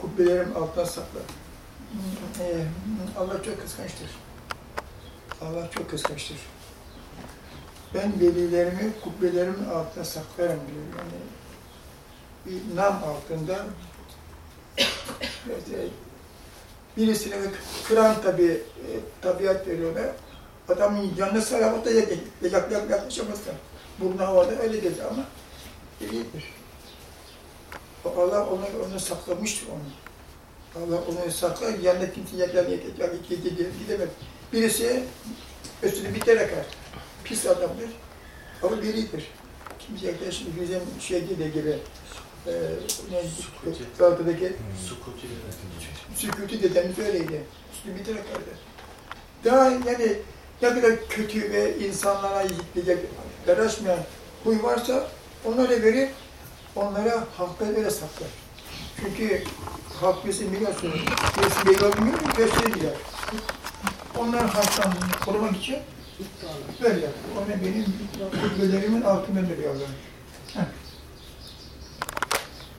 kubbelerim altına sakla. Ee, Allah çok kıskançtır. Allah çok kıskançtır. Ben velilerimi kubbelerimin altına saklarım diyor. Yani bir nam altında işte birisine kıran tabi e, tabiat veriyorlar. Adamın yanına sarabata yak, yak, yak, yaklaşamazsın. Burnu havada öyle gezer ama iyidir. Allah onu, onu saklamıştır onu. Allah onu saklar, yanında kimse yak, yak, yak, yak, yak, yak, gidemez. Birisi üstünü biter akar. Pis adamdır. Ama biridir. Kimse yaklaşır, bizim şeyde gibi, e, ne, Galata'daki Sukuti Sükuti dedemiz öyleydi. Üstünü biter akardı. Daha yani ne kadar kötü ve insanlara yaraşmayan huy varsa onlara verir, onlara hakka göre saklar. Çünkü halk bizi biliyorsunuz, birisi belli olmuyor mu? Gösteriyor. Onların haktan korumak için böyle yapıyor. Ona benim kubbelerimin altında duruyorlar.